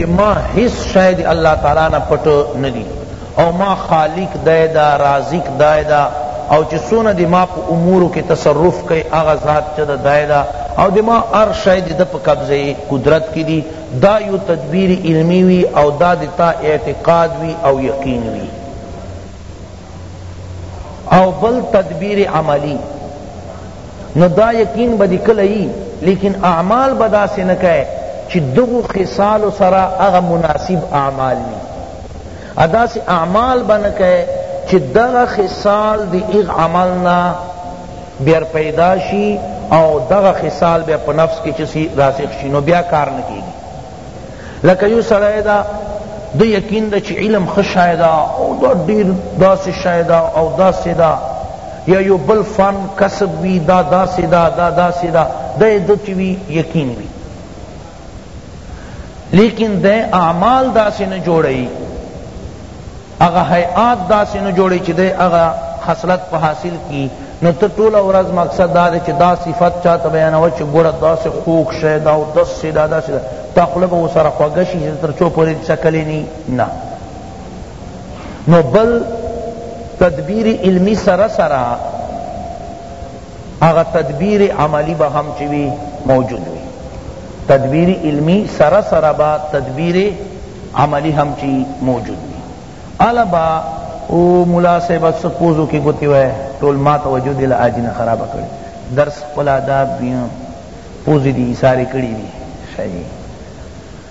چه ما هیڅ شی د الله تعالی نه پټ ندی او ما خالق دی دا رازق دی دا او چه څونه د ما په امورو کی تصرف کئی هغه ذات چه ده دی ده او د ما هر شی د ده په قبضه قدرت کی دی دا یو تدبیر علمی وی او دا د تا اعتقاد وی او یقین وی او بل تدبیر عملی نو دا یقین بدی کلی لیکن اعمال بدا سے نکے چی دغو خصال سرا اغا مناسب اعمال نی ادا سے اعمال بنکے چی دغا خصال دی اغ عملنا بیر پیدا شی او دغا خصال بیا پا نفس کی چسی راسخ شی نو بیا کار نکی گی لکه یو سړی دا د یقین ده چې علم ښه شی ده او دا ډیر داسې شی ده او داسې ده یا یو بل فن کسب وي دا داسې ده دا داسې ده دا یې ده چې وي یقین وي لیکن دا اعمال داسې نه جوړوي هغه هیئات داسی نه جوړی چی دی هغه خصلت په حاصل کی نو ته ټوله ورځ مقصد دا دی چی دا صفت چاته بیانوه چی ګوره داسی خوږ شی ده او داسی ده داسی ده تا خوله به ورسره خوږه شی چی تر څو پوری څکلی نی نه نو بل تدبیر علمی سره سره هغه تدبیر عملی به هم چه وی موجود وی تدبیر علمی سره سره به تدبیر عملی هم چه موجود وی الا با او ملا صاحب څه پوزو کې ګوتې وای ټول ما ته وجود دل آجی نه خراب کړي درس خپل آداب بیا پوزې دي ایثارې کړي دي شایي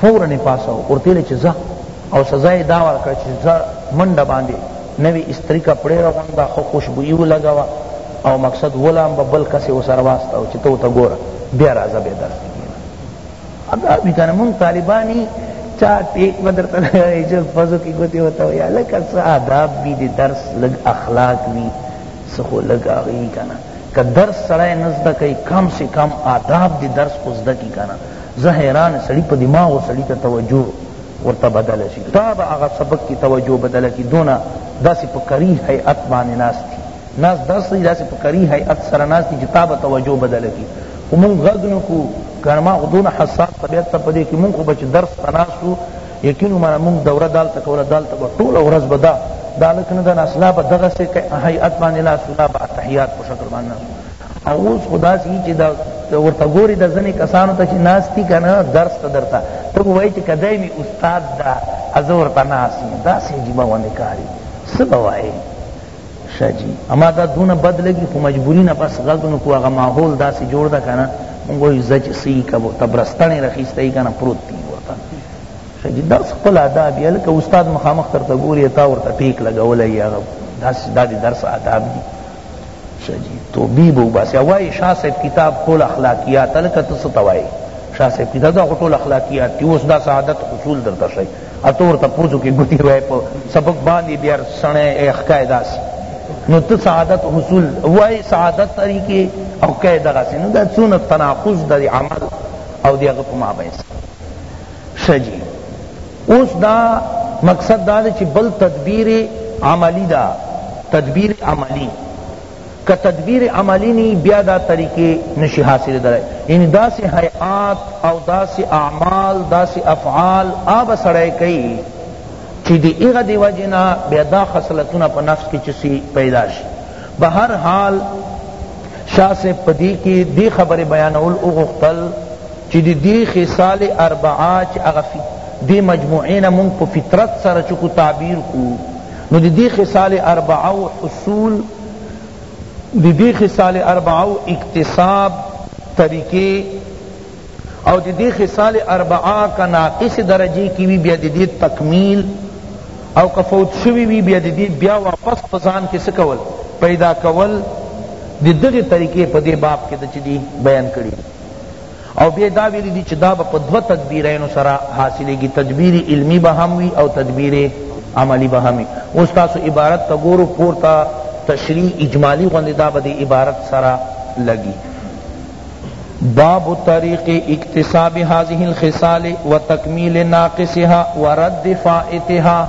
فورا یې پاسو ورته ویل چې ځه او سزا یې دا ورکړه چې ځه منډه باندې نوې استري کپړې راغونده ښه خوشبويي ولګوه او مقصد ولامبه بل کس یې ورسره واستوه چې ته ورته ګوره بیا راځه بیا درس ته کښېنه همدا وي که نه مونږ طالبان یې چا ټیک به درته لګوي چې پزو کې ګوتې ورته وایي هلکه څه آداب وي د درس لږ اخلاق وي څه خو لږ هغه وي که نه که درس سړی نه زده کوي کم سے کم آداب د درس خو زده کړي که نه زه حیران سړی په دماغ سړی ته توجه ورته بدل شي تا به هغه سبق کی توجه بدل کی دونه داسې په کری هیئت باندې ناست دي ناس درس دی داسې په کری هیئت سره ناست دي چې تا به توجه بدل کی خو مونږ غږ نه کو ګڼه ما خو دونه حساس طبیعت ته په دې کې مونږ خو به چې درس ته ناست وو یقین مانا مونږ دوره دالته کوله دالته به ټوله ورځ به دا دا لک نه دا ناس لا به دغسې هیئت باندې ناست لا به تحیات په شکل باندې ناست او اوس خو داسې وي چې دا ورته ګورې د ځینې کسانو ته چې ناست دي که نه درس ته درته ته خو وایې چې که دی مې استاد ده او زه ورته ناست یم داسې عجیبه غوندې کار وي څه به وایې ښه جي اما دا دونه بد لګي خو مجبوري نه بس غږ نو کو هغه ماحول داسې جوړ ده که نه مونږ وایو ځه چې څه یي که ورته برستڼې راخیستی یي که نه پروت دی ورته ښه جي درس خپل اداب یې هلکه استاد مخامخ درته ګوري تا ورته ټیک لګولی یي هغه داسې دا د درس اداب دي شجی تو بی بو بس وای شاه صاحب کتاب ټول اخلاقیات الکه تاسو توای شاه صاحب کتاب دا ټول اخلاقیات دی اوس دا سعادت حصول درته شي اتور ته پوزو کې ګوتی وای په سبق باندې بیا سنه اخ قاعده سی نو ته سعادت حصول وای سعادت طریقې او قاعده غسی نو دا څونه تناقض د عمل او دی هغه په مابین شجی اوس دا مقصد دا دی چی بل تدبیر عملی دا تدبیر عملی که تدبیر عملی نی بیا دا طریقے نشی حاصل درائے یعنی دا سی حیات او دا سی اعمال دا سی افعال آب سڑے کئی چی دی اغا دی وجنا بیا دا خصلتنا پا نفس کی چسی پیدا شی بہر حال شاہ سے پدی کی دی خبر بیانول اغختل چی د دی خصال اربعه چی هغه دی مجموعه نه مونږ په فطرت سره چو کو تعبیر کو نو د دی خصال اربعه و حصول د دی خصال اربعه و اکتساب طریقه او د دی خصال اربعه که ناقص درجه کی وی بیا د دی تکمیل او که فوت شوی وی بیا د دی بیا واپس په ځان کی څه کول پیدا کول د دغی طریقه په دی باب کی د چی دی بیان کړی او بیا دا ویلی دی چی دا به په دوه تدبیرینو سره حاصلیږي تدبیر علمی به هم وی او تدبیر عملی به هم وی اوس تاسو عبارت ته ګورو پورته تشریح اجمالی غوندې دا به دی عبارت سره لګی باب طریق اکتساب هذه الخصال و تکمیل ناقصها و رد فائتها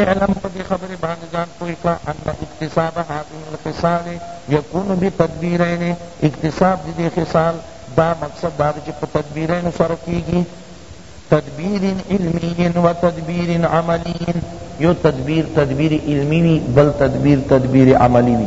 اعلم په دې خبرې باندې ځان پوه کړه ان اکتساب هذه الخصال یکون بتدبیرین اکتساب د دې خصال دا مقصد دا چې په تدبیرین سره کیږي تدبیر علمی و تدبیر عملی یو تدبیر تدبیر علمی وی بل تدبیر تدبیر عملی وی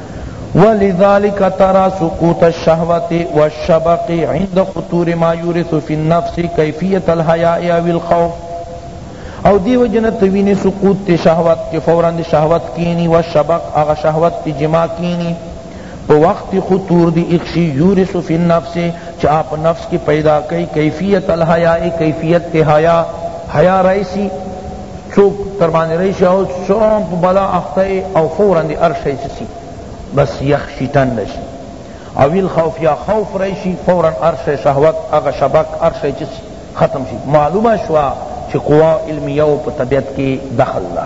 ولذلک تری سقوط الشهوة والشبق عند خطور ما یورث فی النفس کیفیت الحیاء او الخوف او دیو جنا ته وینی سقوط تی شهوت چی فورا دی شهوت کینی و شبق اغا شهوت تی جماع کینی پا وقت خطور دی اکشی یورث فی النفس چی آپ نفس کی پیدا کئی کیفیت الحیاء کیفیت تی حیاء حیاء رئیسی څوک تر باندې راشي او څوم په بلا اخته یې او فورا دې هر شی څه شي بس یخ شي ټنډ شي او الخوف یا خوف راشي فورا هر شی شهوت هغه شبک هر شی څه شي ختم شي معلومه شوه چې قوا علمیه په طبیعت کې دخل ده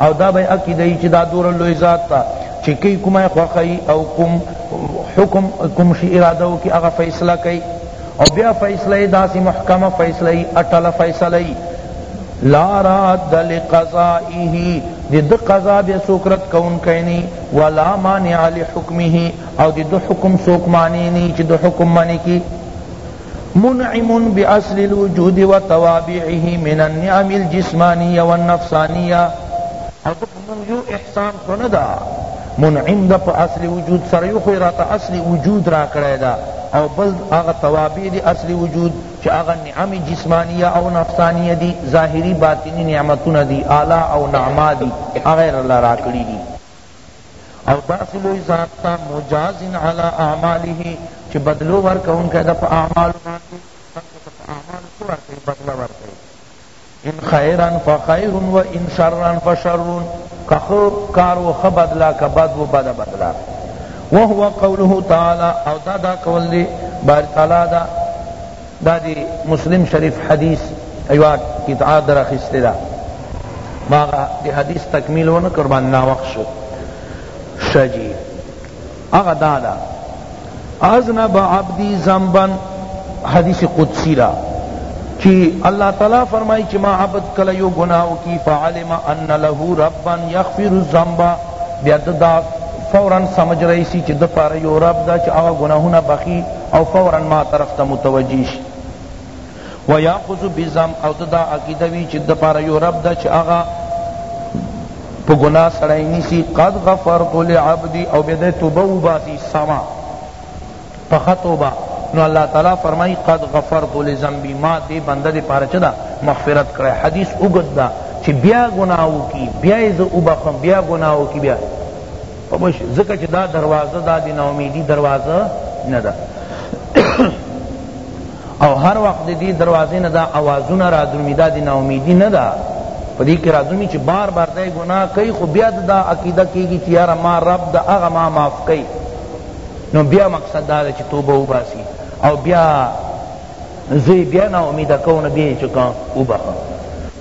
او دا به عقیده ای چی دا دور لوی ذات تا چی کی کوم خوخی او کوم حکم کوم شی اراده او کی هغه فیصله کئ او بیا فیصله داسی محکمه فیصله ای اٹل فیصله ای لا راد لقضائه دی د قضا بے سوکرت کون کینی ولا مانع لحکمه او دی د حکم سوک معنی نی چی د حکم معنی کی منعم باصل الوجود وتوابعه من النعم الجسمانیه والنفسانیه او ته په مونږ یو احسان خو نه ده منعم ده په اصل وجود سره یو خو راته اصل وجود راکړی ده او بل هغه توابع دی اصل وجود چې هغه نعم جسمانیه او نفسانیه دی ظاهری باطنی نعمتونه دی اعلی او نعما دی هغه راکړی دی او داسی لوی ذات تا مجاز علی اعماله چی بدلو ورکون که دا پا اعمال باندی خلقو تا پا اعمال چی ورکی بدلو ورکی ان خیرا فخیر و ان شرا فشر که خو کار و خو بدلا که بد و بد بدلا وهو قوله تعالی او دا دا قول دی باری تعالی دا دا دی مسلم شریف حدیث یوه قطعه در اخیستی ده ما هغه د حدیث تکمیل ونه کړ باندې ناوخت شو ښه جی هغه دا ده اذنب عبدی ذنبا حدیث قدسی ده چی اللہ تعالی فرمائی چی ما عبد کل یو گناہ کی فعلم ان له ربا یغفر الذنب بیا دا فورا سمجھ رئیسی چی دا پار یو رب دا چی آغا گناہونا بخی او فورا ما طرف ته متوجه شي ويأخذ بذنب او ده دا عقیده وی چی ده پاره یو رب ده چی هغه په گناه سړی نیسی قد غفرت لعبدی او بیا ده توبه وباسی سما پخه توبه نو اللہ تعالی فرمائی قد غفرت لذنبی ما دے بندہ دے پاره چدا مغفرت کرے حدیث اگد دا چی بیا گناہو کی بیا از اوبخم بیا گناہو کی بیا په بش ځکه چې دا دروازه دا د ناامیدی دروازه نه ده او هر وخت دې دروازې نه دا اوازونه را درومي دا د ناامیدی نه ده په دې کې را درومي چې بار بار دای ګناه کوي خو بیا دا عقیده کیږي چې یاره ما رب د هغه ما معاف کوي نو بیا مقصد دا چې توبه وباسي او بیا زه بیا نا امیده کوم بیا چې کوم وبخم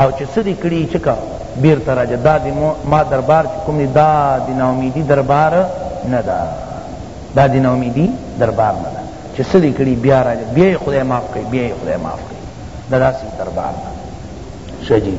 او چه څه دی کړی چه که بیرته راجه دا دی ما دربار چه کوم دی دا دی ناامیدی دربار ندا دا دی ناامیدی دربار ندا چه څه دی کړی بیا راجه بیا خدای معاف کړي بیا خدای معاف کړي دا داسی دربار ندا شجی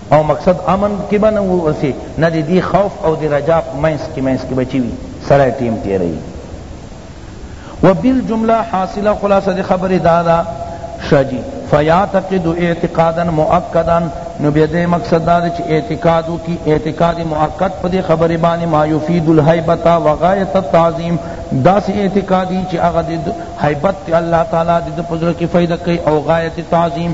او مقصد امن کی به نه اوسی نه د دی خوف او د رجا په منځ کی منځ کی به چی وی سړی ټیم تیروی و بالجمله حاصله خلاصه د خبری دادا شا جی فیعتقد اعتقادا مؤکدا نو بیا دے مقصد دا چ اعتقادو کی اعتقاد مؤکد پدی خبر بانی ما یفید الحیبتا وغایت التعظیم دا سے اعتقادی چ اغد حیبت اللہ تعالی دے پزر کی فائدہ کئی او غایت تعظیم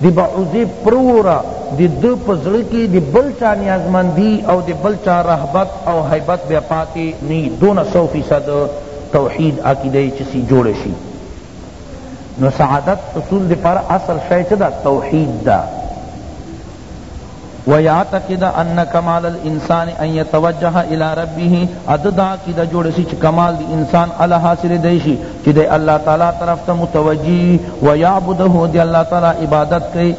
د بعوضې پروره د ده په زړه کې د بل چا نیازمندي او د بل چا رهبت او هیبت بیا پاتې نی دونه سو فیصد توحید عقیده یې چې سی جوړه شي نو سعادت حصول دپاره اصل شی څه ده توحید ده ويعتقد ان کمال الانسان ان يتوجه الى ربه اد دا عقیدہ جوړ شي چې کمال دی انسان اله حاصل دی شي چې دی الله تعالی طرف ته متوجی و يعبده دی الله تعالی عبادت کوي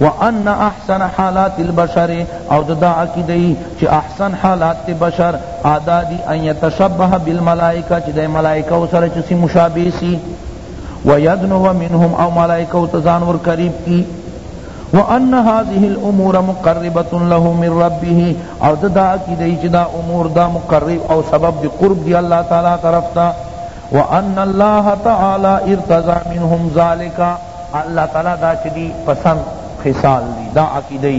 وان احسن حالات البشر او دا عقیدہ چې احسن حالات بشر ادا دی ان يتشبه بالملائکه چې دی ملائکه سره چې مشابه سي ويدنو منهم او ملائکه تزان ور قریب کی وان هذه الامور مقربه له من ربه او د دا عقیده چې دا امور دا مقرب او سبب دی قرب دی الله تعالی طرف ته وان الله تعالی ارتضى منهم ذلك الله تعالی دا چې دی پسند خصال دی دا عقیده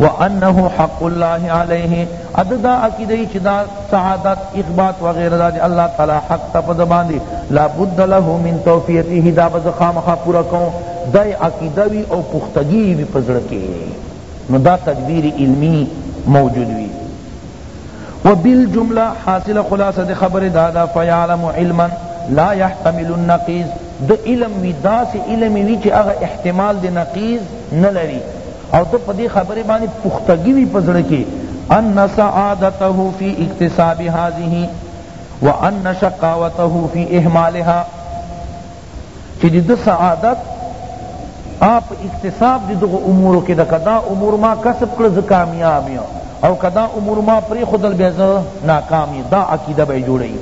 وانه حق الله علیه او د دا عقیده یی چی دا سعادت اخبات وغیره دا دی الله تعالی حق ته په ده باندی لا بد له من توفیته دا به زه خامخا پوره کوم دا یی عقیده وی او پختګی یی وی په زړه کی نو دا تدبیر علمی موجود وی و بالجمله حاصل خلاصه دی خبر دادا فیعلم علما لا يحتمل النقیز د علم وی داس علم وی چی اغا احتمال دی نقیز نلری او ته په دې خبرې باندې پختګي وي په زړه کې ان سعادته فی اکتساب هذه وان شقاوته فی اهمالها چې د ده سعادت آپ اکتساب دی دغه امورو کې د کدا امور ما کسب کړ زه کامیاب یم او کدا امور ما پرې خودل بیا زه ناکام یم دا عقیده به جوړی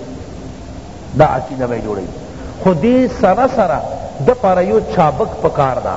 دا عقیده به جوړی خو دې سره سره د پر یو چابک پکار دا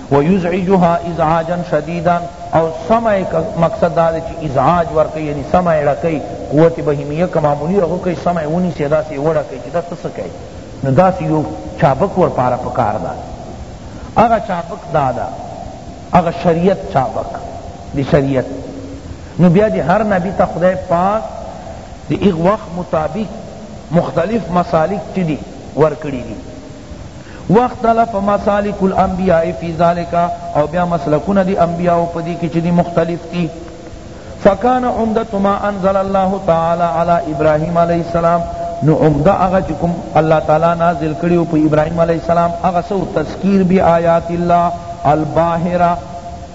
و یزعجها ازعاجا شدیدا او سمع مقصد دا دی چی ازعاج ورکی یعنی سمع ړکی قوت بهیمیه که معمولی هغه کئی سمع ونیسی داسی وړکی چی دا ته څه کئی نو داسی یو چابک ورپاره پکار دا هغه چابک دا دا هغه شریعت چابک دی شریعت نو بیا دی هر نبی ته خدای پاک دی ایغ وخت مطابق مختلف مسالک چی دی ورکڑی دی واختلف مسالک الانبیاء فی ذلک او بیا مسلکونه دی انبیاءو پدی کی چی دی مختلف دی فکان عمدۃ ما انزل الله تعالی علی ابراهیم علیہ السلام نو عمدہ هغه چی کوم الله تعالی نازل کړیو په ابراهیم علیہ السلام هغه سو تذکیر بآیات الله الباهرہ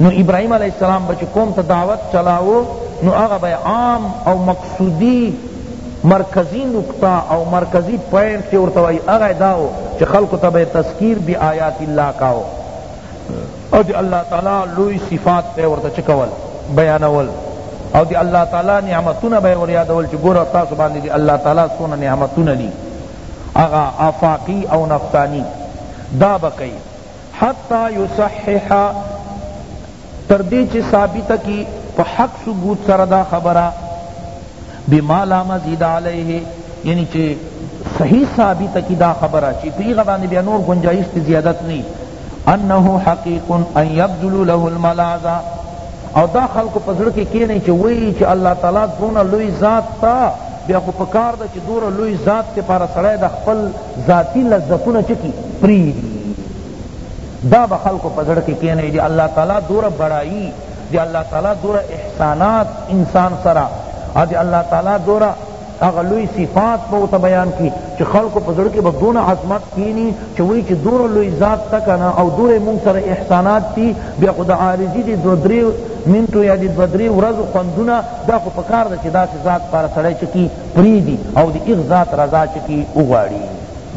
نو ابراهیم علیه السلام به چې قوم ته دعوت چلاوه نو هغه به عام او مقصودی مرکزی نقطه او مرکزی پوینټ چې ورته وایي هغه دا و چې خلکو ته به تذکیر بآیات الله کاوه او دی الله تعالی لوی صفات به ورته چې کول بیانول او دی الله تعالی نعمتونه به ور یادول چې ګوره تاسو باندې دی الله تعالی څونه نعمتونه دي هغه آفاقی او نفسانی دا به کوي حتی یصحح تر دې چې ثابته کړي په حق ثبوت سره دا خبره بما لا مزید علیه یعنی چې صحیح ثابته کړي دا خبره چې په هغه باندې بیا نور گنجایش ته زیادت نه انه حقیق ان یبذل له الملاذا او دا خلق په زړه کې کینې چې وایي چې الله تعالی دونه لوی ذات تا بیا خو پکار ده چې دور لوی ذات ته پر سړی د خپل ذاتی لذتونه چکی پریدی دا به خلق په زړه کې کینې دی الله تعالی دور بڑائی دی الله تعالی دور احسانات انسان سره دی الله تعالی دور هغه لوی صفات په تو بیان کی چې خلکو په زړه کې به دونه عظمت کینی چې وایي چې دور لوی ذات تک نه او دور مونږ سره احسانات دي بیا خو د عارضي دي دوه درې منټو یا دي دوه درې ورځو خوندونه دا خو پکار ده چې داسې ذات پاره سړی چې کی پریږدي او د هغه ذات رضا چې کی وغواړي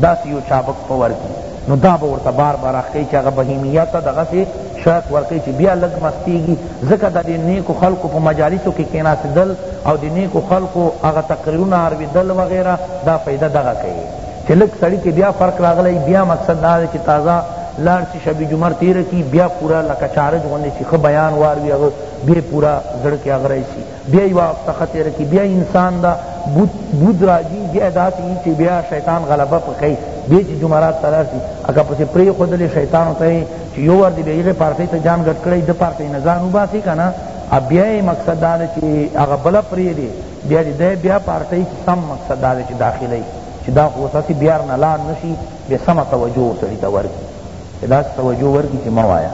داسې یو چابک په ورکړي نو دا به ورته بار بار راښکوي چې هغه بهیمیت ته دغسې شرط ورکوي چې بیا لږ مستیږي ځکه د دې نیکو خلکو په مجالسو کې کیناستدل او د نیکو خلکو هغه تقریرونه اورېدل وغیره دا فایده دغه کوي چې لږ سړي کې بیا فرق راغلی بیا مقصد دا دی چې تازه لار سی شبی جمر تیر کی بیا پورا لکا چارج غنی سی خ بیان وار وی اگر بیا پورا زڑکی اغرائی سی بیا یوه هفته ښه تېره کړي بیا انسان دا بود بود راځي بیا داسې وي چې بیا شیطان غلبه په کوي بیا چې جمعرات ته لاړ شي هغه پسې پرېښودلې شیطانو ته یې چې یو وار دې بیا هغې پارټۍ ته ځان ګډ کړی د پارټۍ نه ځان وباسي که نه بیا یې مقصد دا دی چې هغه بله پرېږدي بیا دې دی بیا پارټۍ کې سم مقصد دا دی چې داخلوي چې دا خو اوس هسې بیار نه لاړ نه شي بیا سمه توجه سړي ته ورکړي داسې توجه ورکړي چې مه وایه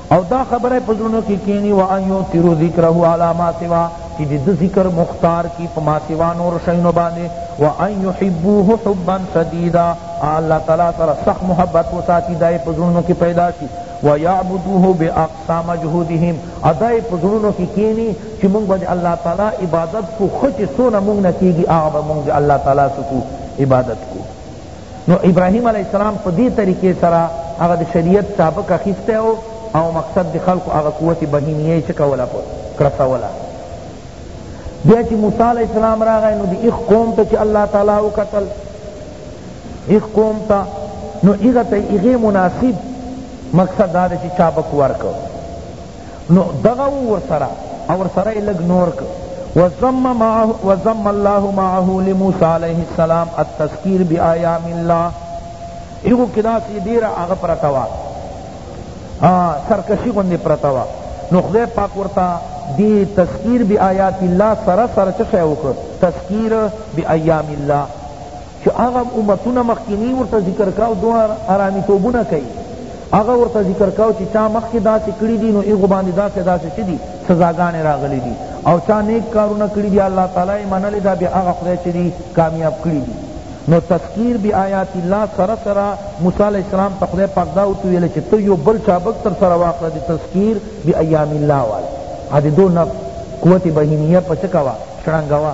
او دا خبر په زړونو کې کینی و ان یؤثروا ذکره علی ما سوا چې د ده ذکر مختار کی په ما سوا نورو شیانو باندې و ان یحبوه حبا شدیدا الله تعالی سره سخت محبت وساتي دا یې په زړونو کې پیدا شي و یعبدوه باقصا مجهودهم او دا یې په زړونو کې کینی چې موږ به د الله تعالی عبادت کو ښه چې څونه موږ نه کېږي هغه به موږ د الله تعالی سکو عبادت کو نو ابراهیم علیہ السلام په دې طریقې سره هغه د شریعت سابق اخیسته او او مقصد د خلق هغه قوت بهینیه چې کوله په کرسوله بیا چې موسی علیہ السلام راغی نو د اخ قوم ته چې الله تعالی وکتل اخ قوم ته نو هغه ته هغه مناسب مقصد دا چې چابک ورکو نو دغه و ورسره او ورسره یې لږ نور که وزم معه وزم الله معه لموسی علیه السلام التذکیر بآیام الله ایغو کدا سی دیر هغه پرته وا سرکشی غوندې پرته وا نو خدای پاک ورته دی تذکیر بآیات الله سره سره چه شی وکړ تذکیر بآیام الله چه هغه امتونه مخکینی ورته ذکر کاو دو ارامی توبونه کئی هغه ورته ذکر کاو چه چا مخکی داسی کړی دی نو ایغو باندې داسی داسی چه دی سزاګانی راغلی دی او چا نیک کارونه کړی دی الله تعالی منلی دا بیا هغه خدای چه دی کامیاب کړی دی نو تذکیر بی آیات الله سره سره موسی علیہ السلام ته خدای پاک دا وته ویل چې ته یو بل چابک تر سره واخله د تذکیر بی ایام الله وال ا دې دو نفس قوت بهینیه پچکوا شړنګوا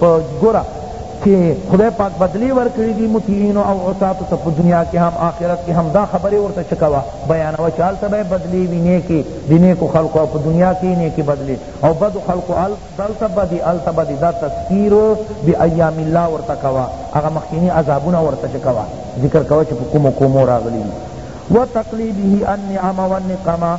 په ګوره چه خدای پاک بدلی ورکړی دی مطیعینو او عصاتو ته په دنیا کې هم آخرت کې هم دا خبرې ورته چکوه بیانوه چې هلته به بدلی وي نیکې د نیکو خلقو او په دنیا کې نیکې بدلی او بدو خلقو دلته بدی هلته بدی دا تذکیر بایام الله ورته کوه هغه مخکیني عذابونه ورته چکوه ذکر کوه چې په کومو کومو راغلي دي وتقلیبه النعم والنقمه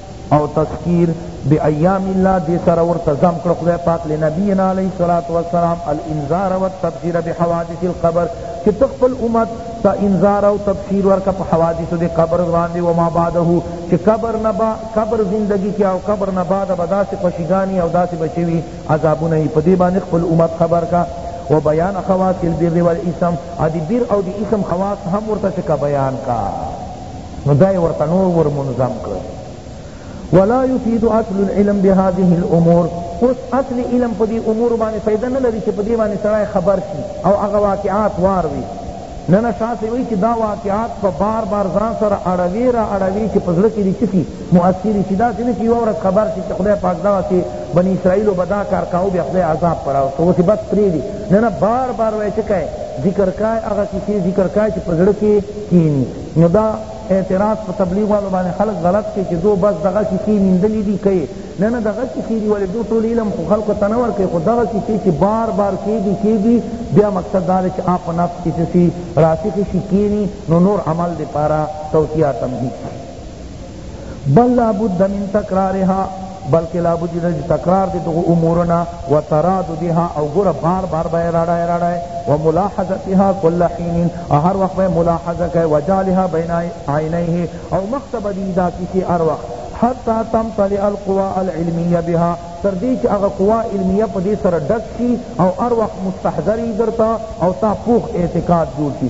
او تذکیر بایام الله دی سره ورته ضم کړ خدای پاک لنبینا علیه الصلاة والسلام الانذار والتبشیر بحوادث القبر چی تخپل امت تا انذار او تبشیر ورکا په حوادث د قبر باندې و ما بعده چې قبر نه با قبر زندگی کې او قبر نه بعد به داسې خوشیګانی او داسې بچوي عذابونه یې په دې باندې خپل امت خبر کا و بیان خواص البر والاسم ادي بر او د اسم خواص هم ورته کا بیان کا نو دا یې ورته نور ورمنظم کړل ولا يفيد اصل العلم بهذه الامور اوس اصل علم په دې امور باندې فائدہ نه لري چې په دې باندې سړی خبر شي او هغه واقعات واروي نه نه شاه سی وایي چې دا واقعات په بار بار ځان سره اړوي را اړوي چې په زړه کې دې څه شي مؤثر شي داسې نه چې یوه ورځ خبر شي چې خدای پاک دغه چې بني اسرائیلو به دا کار کاو بیا خدای عذاب پر راوسته اوس بس پرېږدي نه نه بار بار وایي چې کوي ذکر کوي هغه کیسې ذکر کوي چې په زړه کې کینی نو دا اعتراض په تبلیغ والو باندې خلق غلط کې چې دو بس دغه کیسې نیندلې دي کوي نه نه دغه کیسې دي ولې دو ټول علم خو خلکو ته نه ورکوي خو دغه کیسې چې بار بار کېږي کېږي بیا مقصد دا دی چې آپ په نفس کې څه راسخ شي کینی نو نور عمل دپاره توصیه تمهید بل لابد من تکرارها بلکه لابد دی چې تکرار دی دغه امورنا وتراددها او ګره بار بار به راړای راړای وملاحظتها كل حين هر وخت به ملاحظه کوي وجالها بین عینیه او مخته به دی دا کسی هر وخت حتى تمتلئ القوى العلميه بها تر دې چې هغه قوا علمیه په دې سره ډک شي او هر وخت مستحضر درته او تا پوخ اعتقاد جوړ شي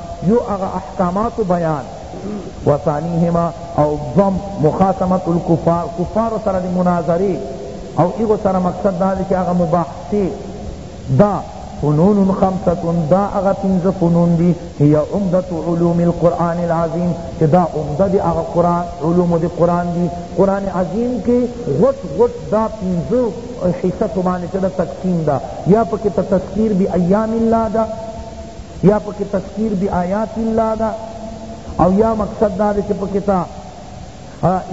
يو هغه احکاماتو بيان و ثانيهما او دوم مخاتمة الکفار کفارو سره دی مناظرې او هغو سره مقصد دا دی چه هغه مباحثې دا فنون خمسة دا اغا پنز فنون دی هي عمدت علوم القرآن العظیم چه دا عمدہ دی اغا قرآن علوم دی قرآن دی قرآن عظیم کے غٹ غٹ دا پنز حصہ سمانے چه دا تقسیم دا یا پکی پا تذکیر بی ایام اللہ دا یا پکې تذکیر بی آیات الله دا او یا مقصد دا چې پکې تا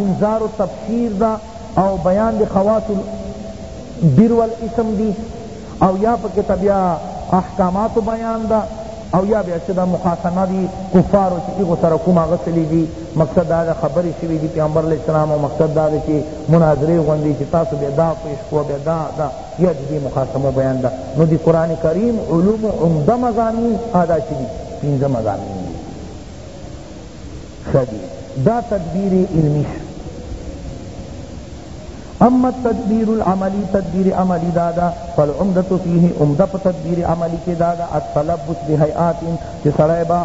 انذار و تبشیر دا او بیان دی خواص البر والاسم دی او یا پکې تا بیا احکامات و بیان دا او یا بیا چې دا مخاصمه دی کفارو چې ایغو سره کوم هغه سلی دی مقصد دا ده خبرې شوي دي پیغمبر علیه السلام او مقصد دا ده چې مناظرې غوندې چې تاسو بیا دا پیش کوه بیا دا دا یا د دې مخاصمو بیان ده نو د قرآن کریم علوم عمده مضامین ادا چی دي پنځه مضامین دي ښه دي دا تدبیر علمی شو اما التدبیر العملی تدبیر عملی دادا فالعمدت فیه عمدہ پا تدبیر عملی کے دادا التلبس بحیات چی سرائی با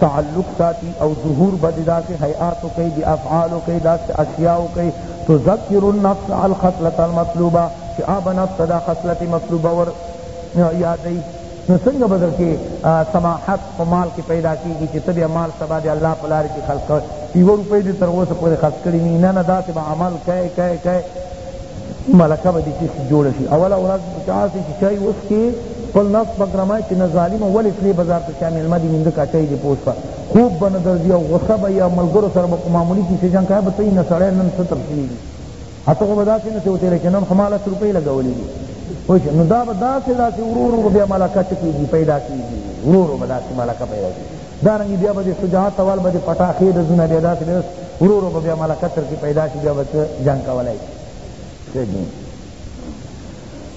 تعلق ساتی او ظہور بددا سے حیاتو کئی دی افعالو کئی دا سے اشیاؤ کئی تذکر النفس الخصلة المطلوبة چه آب نفس دا خصلت مطلوبه ور یادی نو څنګه بدل کې سماحت په مال کې پیدا کیږي چې تبه مال سبا دی الله په لار کې خرج کړ یو روپۍ دې تر اوسه پورې خرج کړی نه نه داسې به عمل کای کای کای ملکه به دې چې جوړ شي اوله ورځ چاسې چې چای اوس کې خپل نفس بګرمای چې نه ظالم ولې تلې بازار ته چا مېلمه دې مونږ کا چای دې پوس خوب به نه درځي او غصه به یې او ملګرو سره به په معمولي کیسې جنګ کوی به ته یې نه سړی نن څه تبصرې دي هته خو به داسې نه سې وتېری چې نن خو ما لس روپۍ لګولې دي پوه شو نو دا به داسې داسې ورو ورو به بیا ملکه څه کېږي پیدا کېږي ورو ورو به داسې ملکه پیدا کېږي دارنګ بیا به شجاعت وال به پټاخې د زونه بیا داسې بس ورو ورو به بیا ملکه تر کې پیدا شي بیا به جنګ کولای شي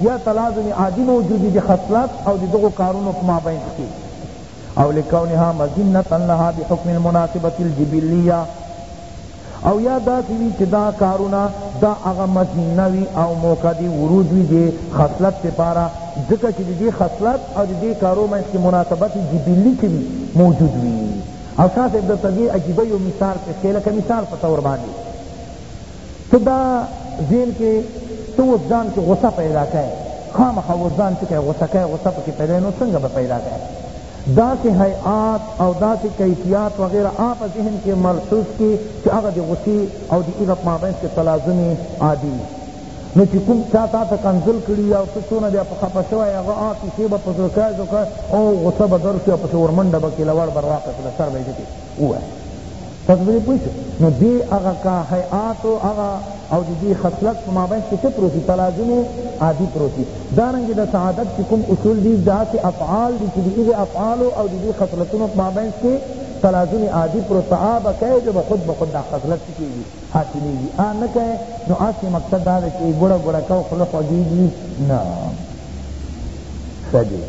یا تلازم عادی موجود دی خصلت او دی دغو کارونو په مابین کی او لکونها مزنتا لها بحکم المناسبت الجبلیه او یا دا سوی چی دا کارونا دا اغا مزینوی او موقع دی ورود وی دی خصلت پی پارا ذکر چی دی خصلت او دی کارو میں اس کی مناسبت جبیلی چی بھی موجود وی او شاہ صاحب در تدی عجیبی و مثال پیش کئی لکا مثال پتور باندی ته دا ذهن کې ته اوس ځان کې غصه پیدا کړې خامخا اوس ځان چې کوې غصه کوې غصه پکې پیدا نو څنګه به پیدا کړې داسې هیئات او داسې کیفیات وغیره آپه ذهن کې محسوس کړي چې هغه د غصې او د هغه په مابینځ کې تلازم عادي وي نو چې کوم چا تا ته کنزل کړي او ته څونه بیا په خفه شوی هغه آ کیسې به په زړه کړی او غصه به در شي او پسې ورمنډه به کې لوړ بر واپس له سر به یې ووایه تاسو به پوه شئ نو دې هغه کا هیئات او هغه او د دې خصلت په مابین کې څه پروت دي تلازم عادي پروت دي دارنګې د سعادت چې کوم اصول دي داسې افعال دي چې د هغې افعالو او د دې خصلتونو په مابین کې تلازم عادي پروت آ به کوې چې به خود به خود دا خصلت څه کېږي حاصلېږي آ نه کوې نو هسې مقصد دا دی چې ګوړه ګوړه کوه خوله خوږېږي نه ښه دی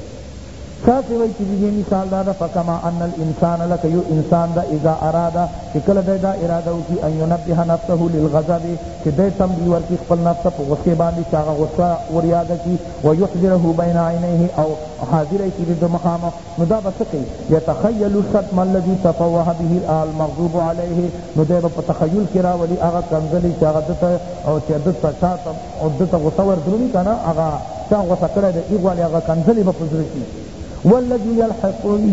تاسې وایئ چې د دې مثال دا ده فکما ان الانسان لکه یو انسان ده اذا اراده چې کله دی دا اراده وکړي ان ينبه نفسه للغضب چې دی تمبي ورکړي خپل نفس ته په غصې باندې چې هغه غصه وریاده کړي ویحضره بین عینیه او حاضره کړي د ده مخامخ نو دا به څه کوي یتخیل الصدم الذي تفوه به المغضوب علیه نو دی به په تخیل کې راولي هغه کنځلې چې هغه ده ته او چې ده ته چا ته او ده ته غصه ورکړي که نه هغه چا غوسه کړی دی هغه والې هغه کنځلې به په زړه کي والذي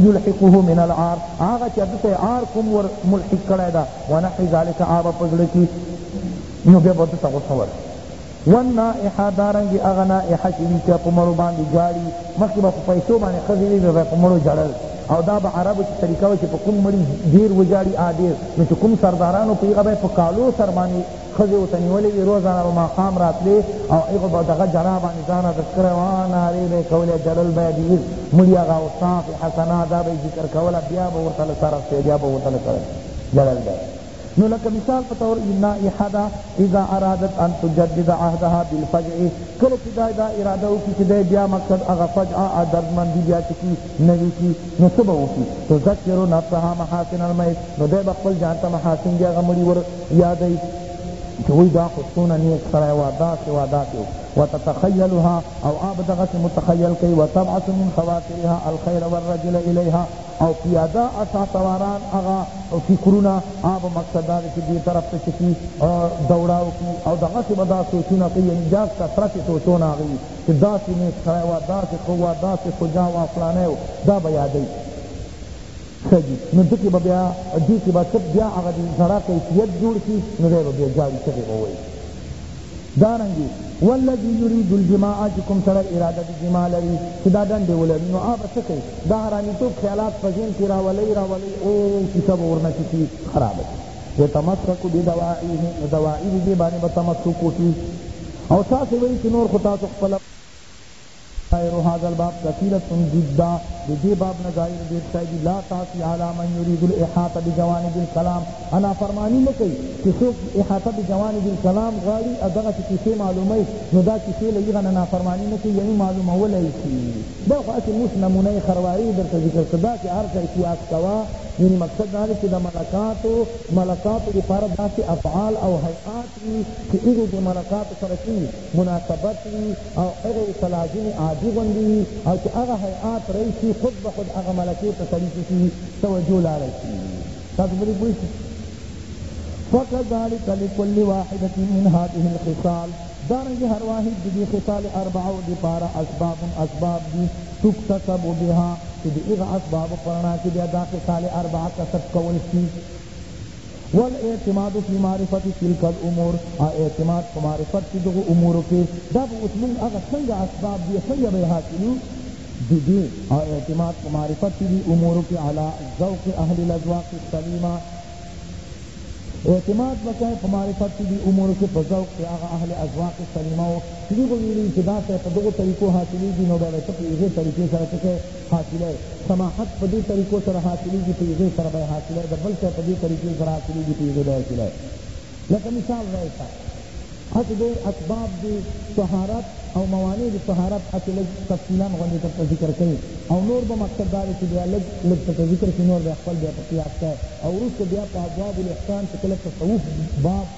يلحقه من العار هغه چې دته عار کوم ور ملحق کړی ده ونحو ذلک هغه په زړه کي نو بیا به دته غوسه ورشي والنائحه دارنګې هغه نائحه چې وي چې په مړو باندې ژاړي مخکې به په پیسو باندې ښځې وي بیا به په مړو ژړل او دا به عربو چې طریقه وه چې په کوم مړي ډېر وژاړي آ ډېر نو چې کوم سردارانو په هغه به یې په کالو سر باندې ښځې ورته نیولې وې روزانه به ماښام راتلې او هغه به دغه جنا باندې ځان عادت کړی و نارې به یې کولې جلل به یې د عید مړي هغه اوصاف حسنا دا به یې ذکر کوله بیا به ورته له سره شوې بیا به ورته له سره جلل به نو لکه مثال په طور نائحه ده اذا ارادت ان تجدد عهدها بالفجع کله چې دا دا اراده وکړي چې دی بیا مقصد هغه فجعه دردمندي بیا چې کي نوي کي نو څه به وکړي تذکر نفسها محاسن المیت نو دی به خپل ځان ته محاسن دي هغه مړي ور یادوي چې وایي دا خو څونه نیک سړی وه داسې وه داسې وتتخیلها او آب دغسې متخیل کوي وتبعث من خواطرها الخیر والرجل الیها او پیاده اساتواران هغه فکرونه آب مقصد دا چې دې طرف ته چې کي دوړاو کي او دغسې به دا سوچونه کوي یعنې دا کثرت سوچونه هغه وي چې داسې نیک سړی وه داسې ښه وه داسې شجاع وه فلانی و دا به یادوي ښه دي نو دکې به بیا دې کې به چپ بیا هغه دې سړا کیفیت جوړ شي نو دی به بیا جاړي چغې به وایي دارنګې والذي يريد الجماع چې کوم سړی اراده د جماع لري چې دا ډنډې ولري نو هغه به څه کوي دا حرامیتوب خیالات په ذهن کې راولئ راولئ او کیسه به ورنه شي چې خرابه شي یتمسک بدواعیه نو دواعي دې باندې به تمسک وکړي او تاسې وایي چې نور خو تاسو خپله غير هذا الباب كثيرة جدا دې باب نه ظاهر ډېر شی دي لا تعصي على من يريد الاحاطه بجوانب الكلام انا فرمانی نه کوي چې څوک احاطه بجوانب الكلام غواړي او دغسې کیسې معلوموي نو دا کیسې له هغه نه نافرماني نه کوي یعنی معلومولی شي دا خو هسې موس نمونه یې خرواري درته ذکر کړه داسې هر ځای قیاس کوه یعنی مقصد دا دی چې د ملکاتو ملکاتو دپاره داسې افعال او هیئات وي چې هغې دې ملکاتو سره چي مناسبت وي او هغه يې په لازم عادي غوندې وي او چې هغه هيئات رئيس شي خود به خود هغه ملکې ته سړي څه شي توجه لاړه شي تاسو په دې پوه شئ فکذلک لکل واحدة من هذه الخصال دارنګ هر واحد د دې خصال اربعو دپاره اسباب اسباب دي تکتسب بها چې د هغه اسبابو په رڼا کې بیا دا خصال اربعه کسب کول شي والاعتماد فی معرفت تلک الامور او اعتماد په معرفت کی دغو امورو کی دا به اوس مونږ هغه څنګه اسباب دی څنګه به حاصلو ددی او اعتماد په معرفت دی امورو کی علی ذوق اهل الاذواق السلیمه اعتماد بکای په معرفت کی دی امور کی په ذوق کی هغه اهل اذواق سلیمه او چې دی ویلی چې دا ته په دغه طریقو حاصلېږي نو بیا ته په یوه طریقې سره څه حاصلی سماحت په دی طریقو سره حاصلیږی په هغی سره به حاصلی د بل چا په دی طریقی سره حاصلیږی په هغی به حاصلی لکه مثال رایسا هسی دی اسباب دی طهارت او موانع دی طهارت هسی لږ تفصیلا غوندی درته ذکر کړی او نور به مقصد دا دی چی بیا لږ لږ درته ذکر شی نور بیا خپل بیا په قیاس کای او وروسته بیا په ابواب الاحسان چی کله تصوف باب